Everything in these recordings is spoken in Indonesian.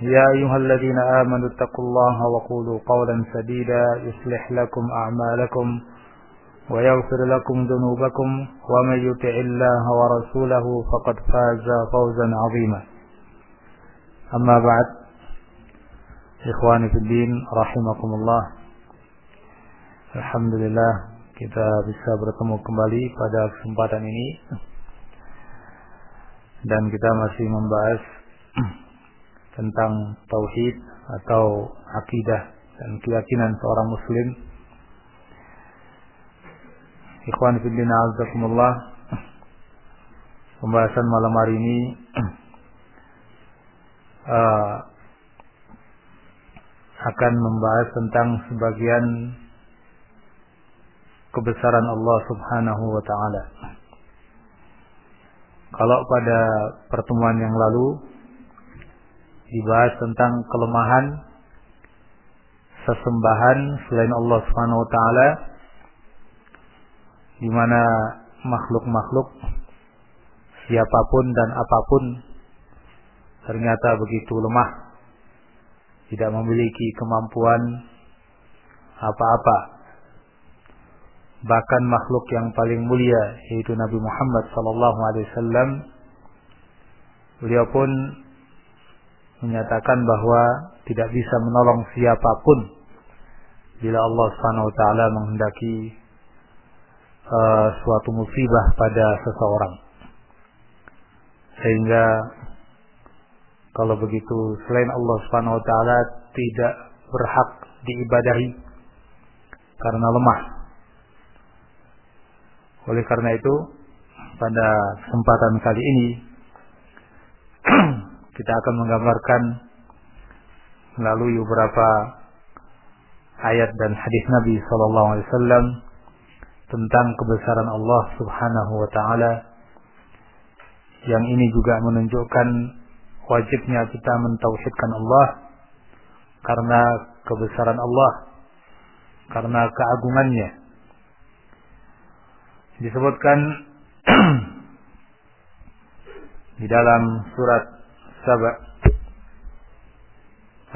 يا أيها الذين آمنوا اتقوا الله وقولوا قولا سديدا يصلح لكم أعمالكم ويغفر لكم ذنوبكم ومن يطع الله ورسوله فقد فاز فوزا عظيما أما بعد إخواني في الدين رحمكم الله Alhamdulillah kita bisa bertemu kembali pada kesempatan ini dan kita masih membahas tentang tauhid atau akidah dan keyakinan seorang muslim. Ikhwan fillah azakumullah. Pembahasan malam hari ini uh, akan membahas tentang sebagian kebesaran Allah Subhanahu wa taala. Kalau pada pertemuan yang lalu dibahas tentang kelemahan sesembahan selain Allah Subhanahu wa taala di mana makhluk-makhluk siapa pun dan apa pun ternyata begitu lemah tidak memiliki kemampuan apa-apa. Bahkan makhluk yang paling mulia yaitu Nabi Muhammad sallallahu alaihi wasallam beliau pun menyatakan bahwa tidak bisa menolong siapa pun bila Allah Subhanahu wa taala menghendaki uh, suatu musibah pada seseorang. Sehingga kalau begitu selain Allah Subhanahu wa taala tidak berhak diibadahi karena lemah. Oleh karena itu pada kesempatan kali ini kita akan menggambarkan melalui beberapa ayat dan hadis Nabi sallallahu alaihi wasallam tentang kebesaran Allah Subhanahu wa taala. Yang ini juga menunjukkan wajibnya kita mentauhidkan Allah karena kebesaran Allah karena keagungannya. Disebutkan di dalam surat Saba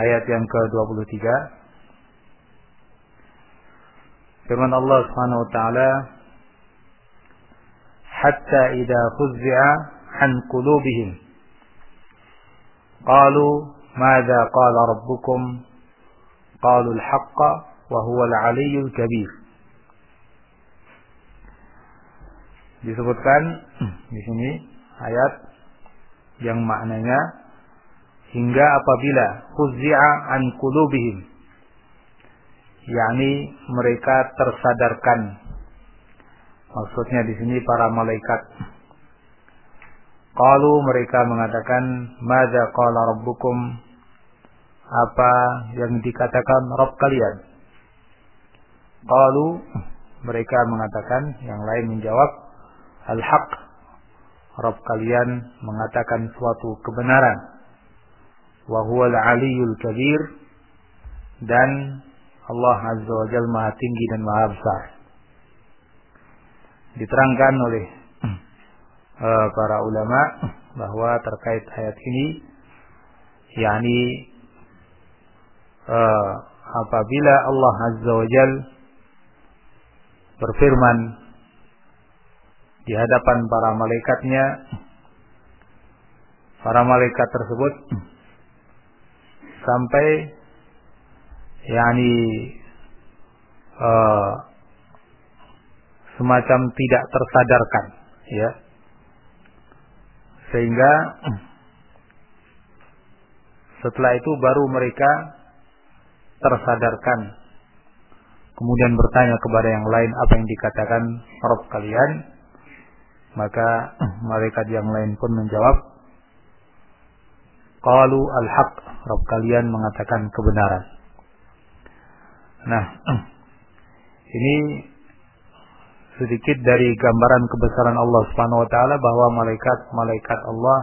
ayat yang ke-23 firman Allah Subhanahu wa taala hatta idza fuzza an qulubihim qalu madza qala rabbukum qalu al-haqq wa huwa al-aliyyul kabir disebutkan di sini ayat yang maknanya hingga apabila fuzzi'a an qulubihim. Yakni mereka tersadarkan. Maksudnya di sini para malaikat. Qalu mereka mengatakan madza qala rabbukum? Apa yang dikatakan Rabb kalian? Qalu mereka mengatakan yang lain menjawab al-haq Rabb kalian mengatakan suatu kebenaran wa huwal aliyul kabir dan Allah Azza wa Jalla Maha tinggi dan Maha besar. Diterangkan oleh uh, para ulama bahwa terkait ayat ini yakni uh, apabila Allah Azza wa Jalla berfirman di hadapan para malaikatnya para malaikat tersebut sampai yakni uh, semacam tidak tersadarkan ya. Sehingga setelah itu baru mereka tersadarkan. Kemudian bertanya kepada yang lain apa yang dikatakan Rob kalian maka malaikat yang lain pun menjawab Qalu al-haq. Rabb kalian mengatakan kebenaran. Nah, ini sedikit dari gambaran kebesaran Allah Subhanahu wa taala bahwa malaikat-malaikat Allah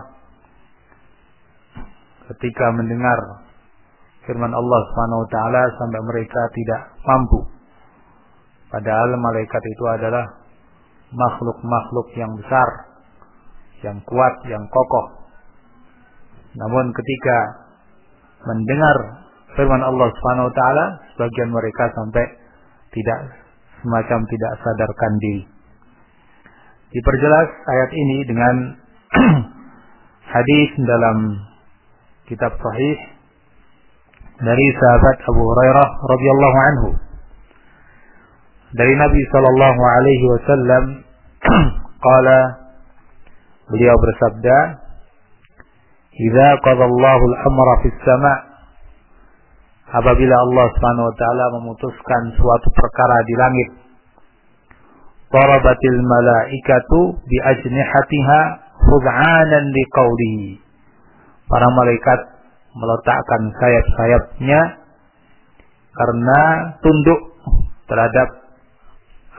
ketika mendengar firman Allah Subhanahu wa taala sampai mereka tidak mampu. Padahal malaikat itu adalah makhluk-makhluk yang besar, yang kuat, yang kokoh namun ketika mendengar firman Allah Subhanahu wa taala, sebagian mereka sampai tidak semacam tidak sadarkan diri. Diperjelas ayat ini dengan hadis dalam kitab sahih dari sahabat Abu Hurairah radhiyallahu anhu dari Nabi sallallahu alaihi wasallam qala beliau bersabda Idza qadallahu al-amra fis sama' apabila Allah Subhanahu wa taala memutuskan suatu perkara di langit Darabatil malaikatu bi ajnihatiha khud'anan liqaulihi Para malaikat meletakkan sayap-sayapnya karena tunduk terhadap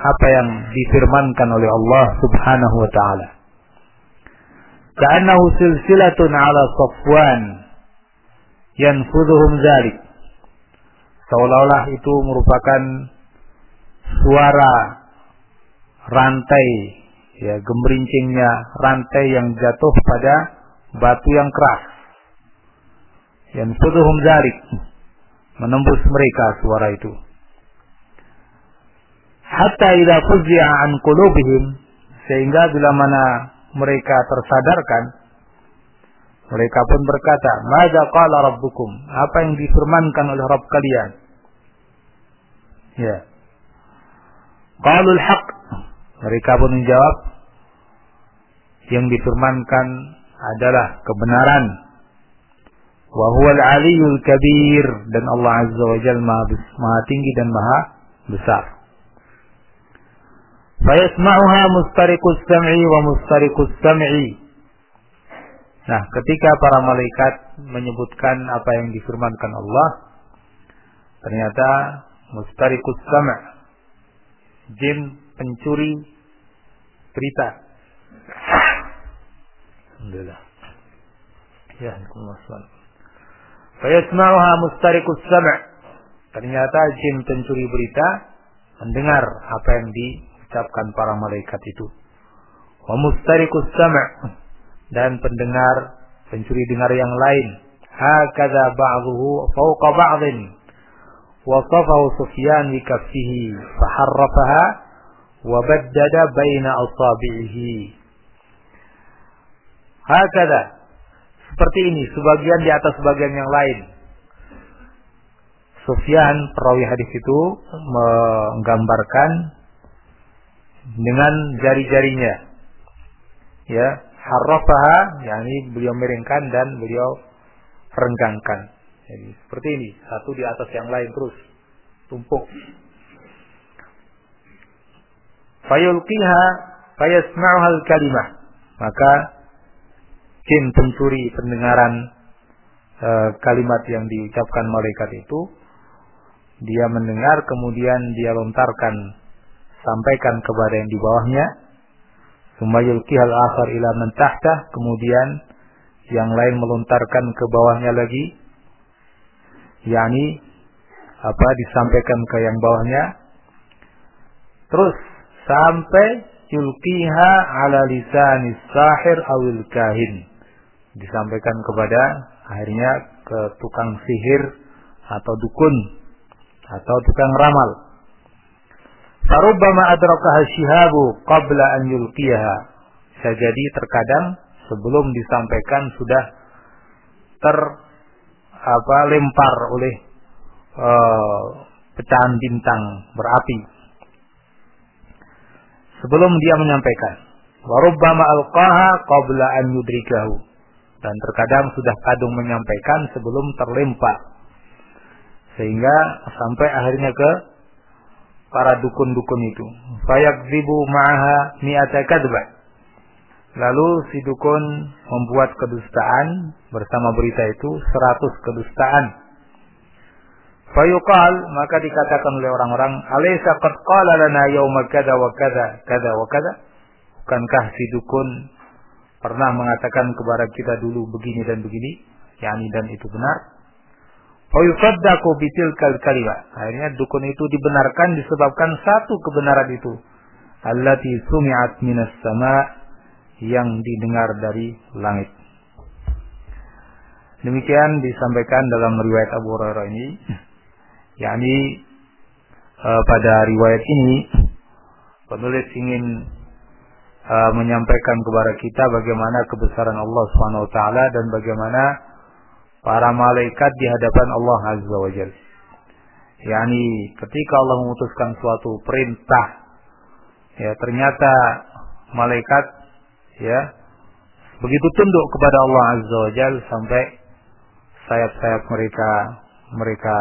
apa yang difirmankan oleh Allah Subhanahu wa taala. Ka'annahu silsilatun ala Safwan yanfudhuhum zalik. Seolah-olah itu merupakan suara rantai ya gemerincingnya rantai yang jatuh pada batu yang keras. Yanfudhuhum zalik menembus mereka suara itu. Hatta idza fuzzi'a an qulubihim sehingga bila mana mereka tersadarkan, mereka pun berkata, "Mada qala rabbukum?" Apa yang difirmankan oleh Rabb kalian? Ya. Qalul haq. Mereka pun menjawab, yang difirmankan adalah kebenaran. Wa huwal aliyul kabir dan Allah Azza wa Jalla maha tinggi dan maha besar. Fayasma'uha mustarikus sam'i wa mustarikus sam'i. Nah, ketika para malaikat menyebutkan apa yang difirmankan Allah, ternyata mustarikus sam' jin pencuri berita. Alhamdulillah. Ya, Alhamdulillah. Fayasma'uha mustarikus sam' Ternyata jin pencuri berita mendengar apa yang di diucapkan para malaikat itu. Wa mustarikus sam' dan pendengar pencuri dengar yang lain. Hakadha ba'dhuhu fawqa ba'dhin. Wasafahu Sufyan bi kaffihi faharrafaha wa baddada baina asabi'ihi. Hakadha seperti ini, sebagian di atas sebagian yang lain. Sufyan perawi hadis itu menggambarkan dengan jari-jarinya. Ya, harrafaha yakni beliau miringkan dan beliau renggangkan. Jadi seperti ini, satu di atas yang lain terus tumpuk. Fayulqiha fayasma'uha al-kalimah. Maka jin pencuri pendengaran e, kalimat yang diucapkan malaikat itu dia mendengar kemudian dia lontarkan sampaikan kepada yang di bawahnya. Sumayulkihal akhar ila man tahta kemudian yang lain melontarkan ke bawahnya lagi. Yakni apa disampaikan ke yang bawahnya. Terus sampai yulkiha ala lisanis sahir awil kahin. Disampaikan kepada akhirnya ke tukang sihir atau dukun atau tukang ramal Farubbama adrakaha syihabu qabla an yulqiyaha. Bisa jadi terkadang sebelum disampaikan sudah ter apa lempar oleh uh, pecahan bintang berapi. Sebelum dia menyampaikan, warubbama alqaha qabla an yudrikahu. Dan terkadang sudah kadung menyampaikan sebelum terlempar. Sehingga sampai akhirnya ke para dukun-dukun itu. Fayakzibu ma'aha mi'ata kadba. Lalu si dukun membuat kedustaan bersama berita itu seratus kedustaan. Fayuqal maka dikatakan oleh orang-orang, "Alaysa qad qala lana yawma kada wa kada kada wa kada?" Bukankah si dukun pernah mengatakan kepada kita dulu begini dan begini? yakni dan itu benar. Fayusaddaqu bitilkal kalimah. Akhirnya dukun itu dibenarkan disebabkan satu kebenaran itu. Allati sumi'at minas sama' yang didengar dari langit. Demikian disampaikan dalam riwayat Abu Hurairah ini, yakni uh, pada riwayat ini penulis ingin uh, menyampaikan kepada kita bagaimana kebesaran Allah Subhanahu wa taala dan bagaimana para malaikat di hadapan Allah Azza wa Jalla. Yani ketika Allah memutuskan suatu perintah ya ternyata malaikat ya begitu tunduk kepada Allah Azza wa Jal sampai sayap-sayap mereka mereka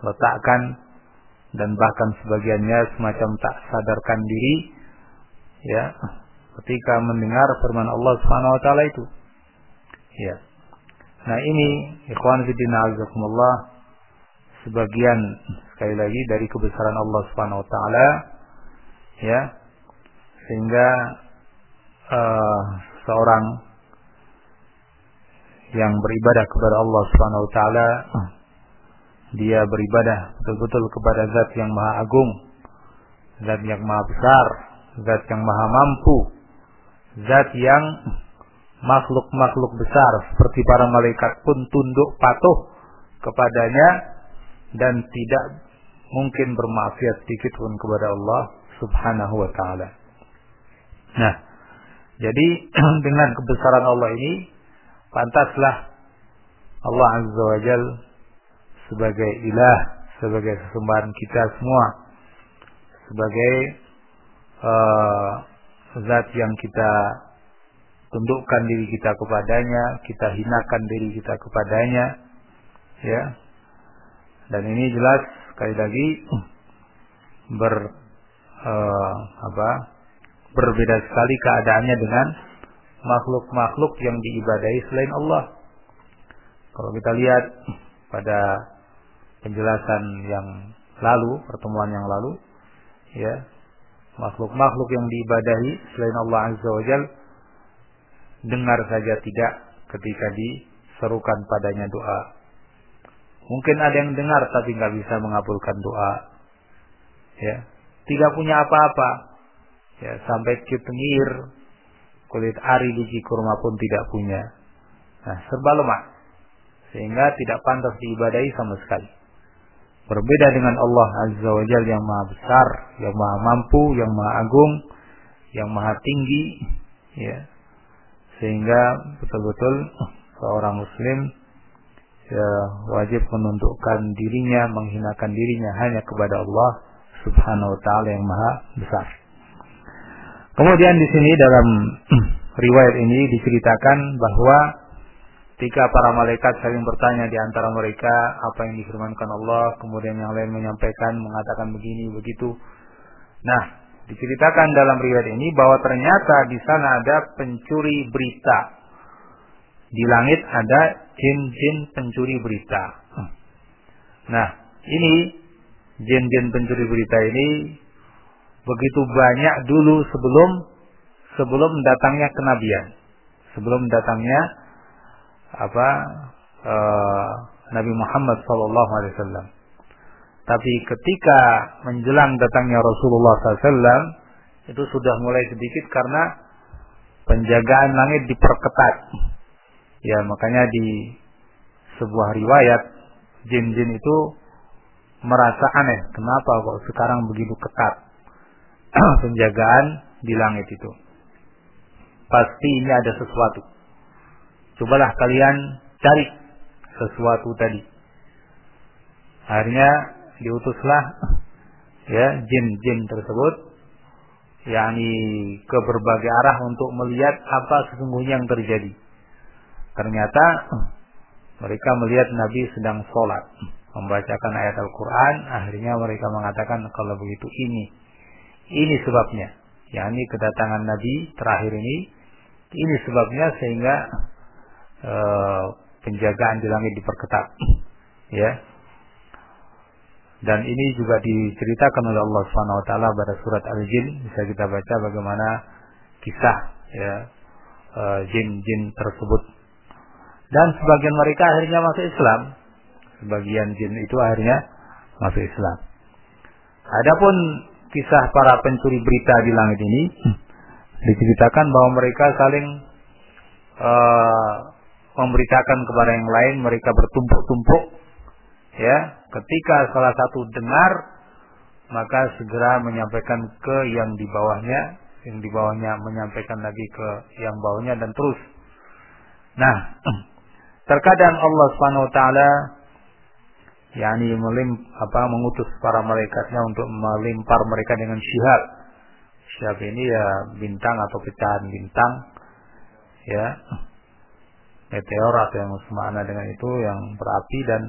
letakkan dan bahkan sebagiannya semacam tak sadarkan diri ya ketika mendengar firman Allah Subhanahu wa taala itu ya nah ini ikhwan fillah azakumullah sebagian sekali lagi dari kebesaran Allah Subhanahu wa taala ya. Sehingga uh, seorang yang beribadah kepada Allah Subhanahu wa taala dia beribadah betul-betul kepada zat yang maha agung zat yang maha besar zat yang maha mampu zat yang makhluk-makhluk besar seperti para malaikat pun tunduk patuh kepadanya dan tidak mungkin bermaksiat sedikit pun kepada Allah Subhanahu wa taala. Nah, jadi dengan kebesaran Allah ini pantaslah Allah Azza wa Jal sebagai ilah, sebagai sesembahan kita semua, sebagai uh, zat yang kita tundukkan diri kita kepadanya, kita hinakan diri kita kepadanya, ya. Dan ini jelas sekali lagi ber uh, apa berbeda sekali keadaannya dengan makhluk-makhluk yang diibadahi selain Allah. Kalau kita lihat pada penjelasan yang lalu, pertemuan yang lalu, ya, makhluk-makhluk yang diibadahi selain Allah Azza wa Jal, dengar saja tidak ketika diserukan padanya doa. Mungkin ada yang dengar tapi nggak bisa mengabulkan doa. Ya, tidak punya apa-apa, ya sampai kitengir kulit ari biji kurma pun tidak punya. Nah serba lemah sehingga tidak pantas diibadahi sama sekali. Berbeda dengan Allah Azza wa Jalla yang maha besar yang maha mampu yang maha agung yang maha tinggi ya sehingga betul-betul seorang muslim ya, wajib menundukkan dirinya menghinakan dirinya hanya kepada Allah Subhanahu wa taala yang maha besar Kemudian di sini dalam riwayat ini diceritakan bahwa ketika para malaikat saling bertanya di antara mereka apa yang difirmankan Allah, kemudian yang lain menyampaikan mengatakan begini begitu. Nah, diceritakan dalam riwayat ini bahwa ternyata di sana ada pencuri berita. Di langit ada jin-jin pencuri berita. Nah, ini jin-jin pencuri berita ini begitu banyak dulu sebelum sebelum datangnya kenabian, sebelum datangnya apa uh, Nabi Muhammad Wasallam. Tapi ketika menjelang datangnya Rasulullah SAW itu sudah mulai sedikit karena penjagaan langit diperketat. Ya makanya di sebuah riwayat jin-jin itu merasa aneh. Kenapa kok sekarang begitu ketat? penjagaan di langit itu. Pasti ini ada sesuatu. Cobalah kalian cari sesuatu tadi. Akhirnya diutuslah ya jin-jin tersebut yakni ke berbagai arah untuk melihat apa sesungguhnya yang terjadi. Ternyata mereka melihat Nabi sedang sholat, membacakan ayat Al-Quran. Akhirnya mereka mengatakan kalau begitu ini, ini sebabnya. yakni kedatangan Nabi terakhir ini, ini sebabnya sehingga uh, penjagaan di langit diperketat. Ya, dan ini juga diceritakan oleh Allah Subhanahu wa taala pada surat Al-Jin bisa kita baca bagaimana kisah ya eh, jin-jin tersebut. Dan sebagian mereka akhirnya masuk Islam. Sebagian jin itu akhirnya masuk Islam. Adapun kisah para pencuri berita di langit ini diceritakan bahwa mereka saling uh, memberitakan kepada yang lain, mereka bertumpuk-tumpuk ya Ketika salah satu dengar, maka segera menyampaikan ke yang di bawahnya, yang di bawahnya menyampaikan lagi ke yang bawahnya dan terus. Nah, terkadang Allah Subhanahu wa taala yakni melim apa mengutus para malaikatnya untuk melimpar mereka dengan syihab. Syihab ini ya bintang atau pecahan bintang ya meteor atau yang semana dengan itu yang berapi dan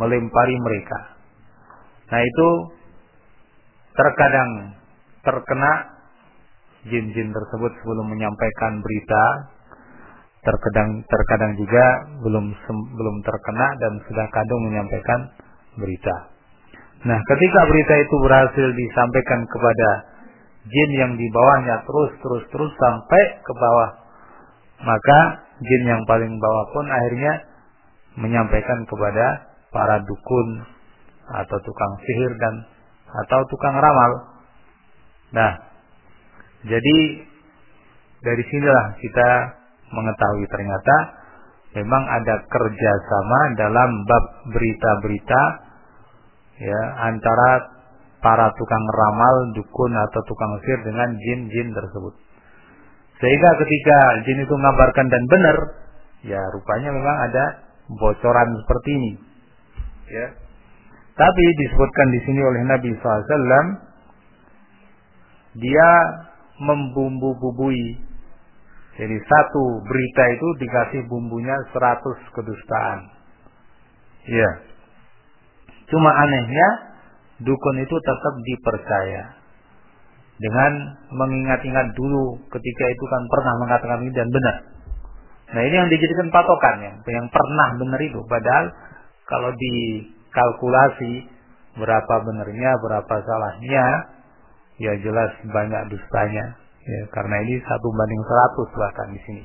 melempari mereka. Nah itu terkadang terkena jin-jin tersebut sebelum menyampaikan berita, terkadang terkadang juga belum belum terkena dan sudah kadung menyampaikan berita. Nah, ketika berita itu berhasil disampaikan kepada jin yang di bawahnya terus terus terus sampai ke bawah, maka jin yang paling bawah pun akhirnya menyampaikan kepada para dukun atau tukang sihir dan atau tukang ramal. Nah, jadi dari sinilah kita mengetahui ternyata memang ada kerjasama dalam bab berita-berita ya antara para tukang ramal, dukun atau tukang sihir dengan jin-jin tersebut. Sehingga ketika jin itu mengabarkan dan benar, ya rupanya memang ada bocoran seperti ini ya. Tapi disebutkan di sini oleh Nabi SAW, dia membumbu-bubui. Jadi satu berita itu dikasih bumbunya 100 kedustaan. Ya. Cuma anehnya, dukun itu tetap dipercaya. Dengan mengingat-ingat dulu ketika itu kan pernah mengatakan ini dan benar. Nah ini yang dijadikan patokan ya, yang pernah benar itu. Padahal kalau dikalkulasi berapa benarnya, berapa salahnya, ya jelas banyak dustanya. Ya, karena ini satu banding seratus bahkan di sini.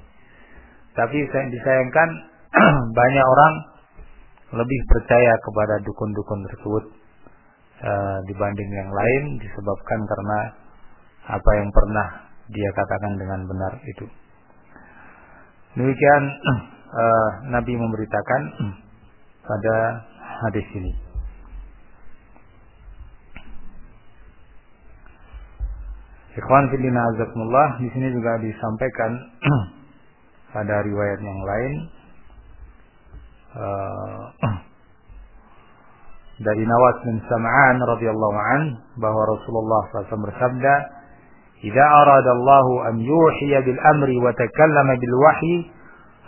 Tapi saya disayangkan banyak orang lebih percaya kepada dukun-dukun tersebut uh, dibanding yang lain disebabkan karena apa yang pernah dia katakan dengan benar itu. Demikian uh, Nabi memberitakan pada hadis ini. Ikhwan fillah azakumullah di sini juga disampaikan pada riwayat yang lain uh, dari Nawas bin Sam'an radhiyallahu an bahwa Rasulullah SAW bersabda, "Jika arada Allah an yuhiya bil amri wa takallama bil wahyi,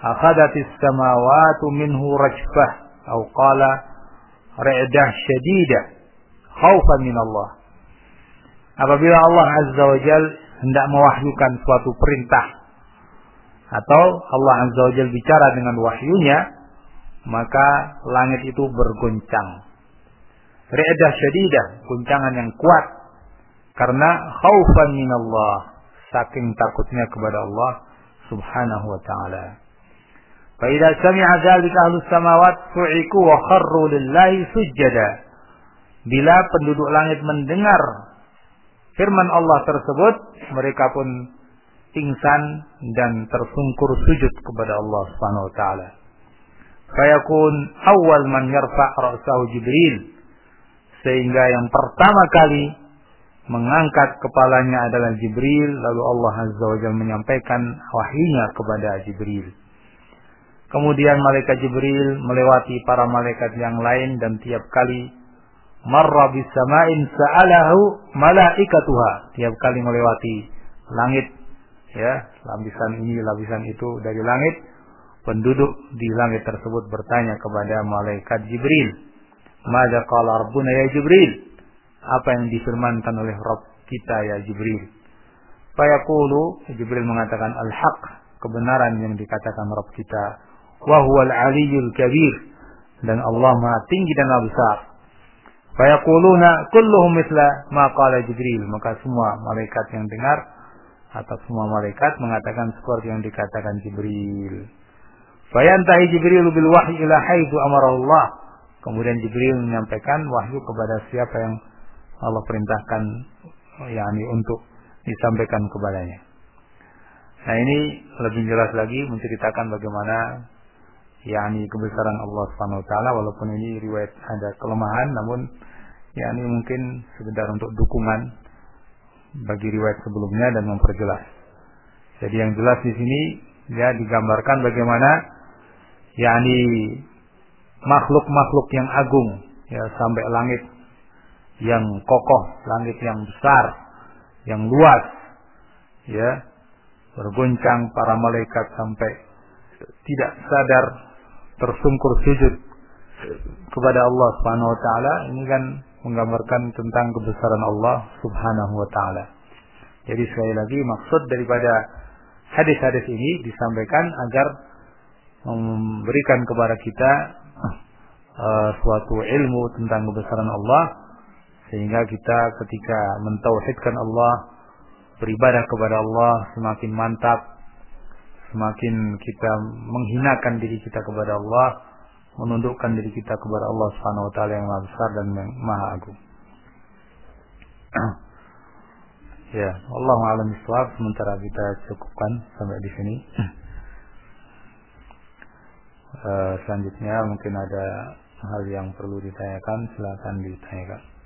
akhadat as-samawati minhu rajfah." Atau qala ra'dah syadidah khaufan min Allah. Apabila Allah Azza wa Jal hendak mewahyukan suatu perintah atau Allah Azza wa Jal bicara dengan wahyunya, maka langit itu bergoncang. Ra'dah syadidah, guncangan yang kuat karena khaufan min Allah, saking takutnya kepada Allah Subhanahu wa taala. فإذا سمع ذلك أهل السماوات فعقوا وخروا لله سجدا bila penduduk langit mendengar firman Allah tersebut mereka pun pingsan dan tersungkur sujud kepada Allah Subhanahu wa taala fayakun awal man yarfa' ra'sahu Jibril sehingga yang pertama kali mengangkat kepalanya adalah Jibril lalu Allah Azza wa Jalla menyampaikan wahyunya kepada Jibril Kemudian malaikat Jibril melewati para malaikat yang lain dan tiap kali marra bis sama'in sa'alahu malaikatuha. Tiap kali melewati langit ya, lapisan ini, lapisan itu dari langit, penduduk di langit tersebut bertanya kepada malaikat Jibril, "Mada qala rabbuna ya Jibril?" Apa yang difirmankan oleh Rabb kita ya Jibril? Fayaqulu Jibril mengatakan al-haq, kebenaran yang dikatakan Rabb kita, wa huwal aliyyul kabir dan Allah Maha tinggi dan Maha besar. Fayaquluna kulluhum misla ma qala Jibril. Maka semua malaikat yang dengar atau semua malaikat mengatakan seperti yang dikatakan Jibril. Fayantahi Jibril bil wahyi ila haitsu Allah. Kemudian Jibril menyampaikan wahyu kepada siapa yang Allah perintahkan yakni untuk disampaikan kepadanya. Nah ini lebih jelas lagi menceritakan bagaimana yakni kebesaran Allah Subhanahu wa taala walaupun ini riwayat ada kelemahan namun yakni mungkin sekedar untuk dukungan bagi riwayat sebelumnya dan memperjelas. Jadi yang jelas di sini ya digambarkan bagaimana yakni makhluk-makhluk yang agung ya sampai langit yang kokoh, langit yang besar, yang luas ya bergoncang para malaikat sampai tidak sadar tersungkur sujud kepada Allah Subhanahu wa taala ini kan menggambarkan tentang kebesaran Allah Subhanahu wa taala. Jadi sekali lagi maksud daripada hadis-hadis ini disampaikan agar memberikan kepada kita uh, suatu ilmu tentang kebesaran Allah sehingga kita ketika mentauhidkan Allah beribadah kepada Allah semakin mantap semakin kita menghinakan diri kita kepada Allah menundukkan diri kita kepada Allah Subhanahu wa taala yang Maha besar dan yang Maha agung. ya, Allah alam iswab sementara kita cukupkan sampai di sini. uh, selanjutnya mungkin ada hal yang perlu ditanyakan, silakan ditanyakan.